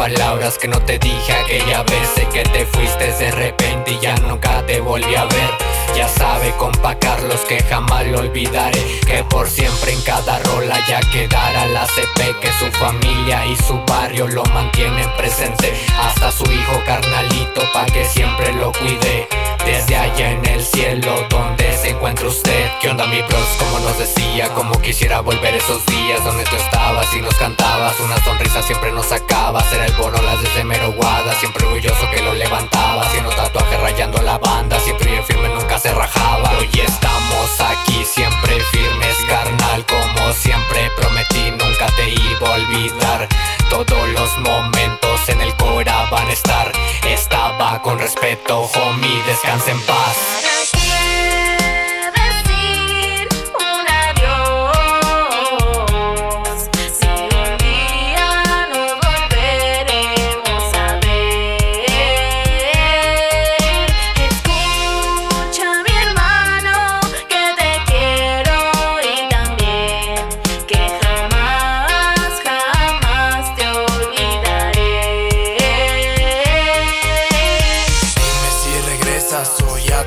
palabras que no te dije aquella vez. Sé que te fuiste de repente y ya nunca te volví a ver. Ya sabe compa Carlos que jamás lo olvidaré. Que por siempre en cada rola ya quedará la CP Que su familia y su barrio lo mantienen presente. Hasta su hijo carnalito pa' que siempre lo cuide. Desde allá en el cielo donde se encuentra usted ¿Qué onda mi bros? Como nos decía, como quisiera volver esos días Donde tú estabas y nos cantabas Una siempre nos sacabas Era el Borolas desde Mero Guada Siempre orgulloso que lo levantaba. Haciendo tatuaje rayando la banda Siempre bien firme, nunca se rajaba. Hoy estamos aquí siempre firmes carnal Como siempre prometí nunca te iba a olvidar. Todos los momentos en el Cora van a estar. Estaba con respeto, homie, descansa en paz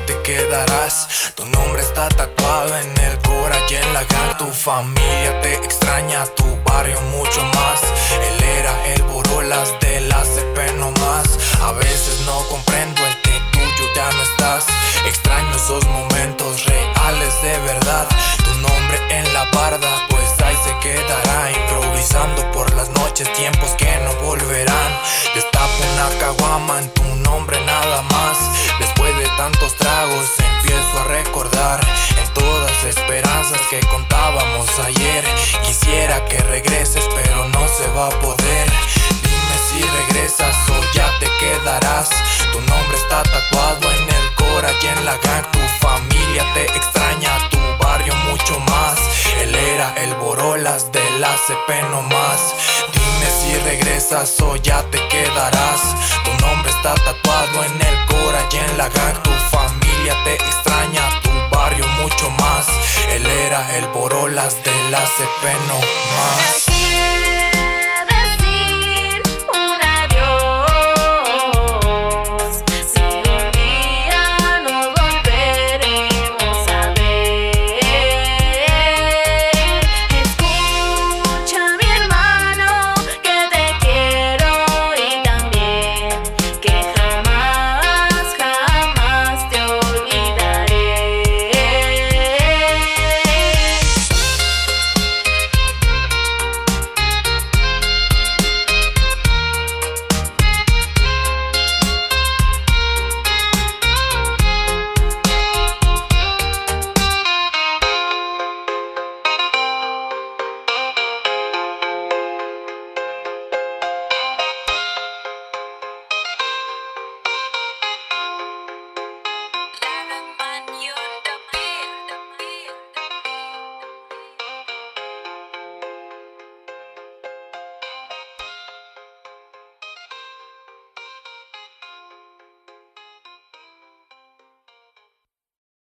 te quedarás. Tu nombre está tatuado en el cora y en la gar. Tu familia te extraña, tu barrio mucho más. Él era el borolas de la CP más. A veces no comprendo el que tuyo ya no estás. Extraño esos momentos reales de verdad. Tu nombre en la barda, pues ahí se quedará. Improvisando por las noches, tiempos esperanzas que contábamos ayer. Quisiera que regreses pero no se va a poder. Dime si regresas o ya te quedarás. Tu nombre está tatuado en el cora y en la gang. Tu familia te extraña, tu barrio mucho más. Él era el Borolas de la CP no más. Dime si regresas o ya te quedarás. Tu nombre está tatuado en el cora y en la gang. El Borolas de la CP no más.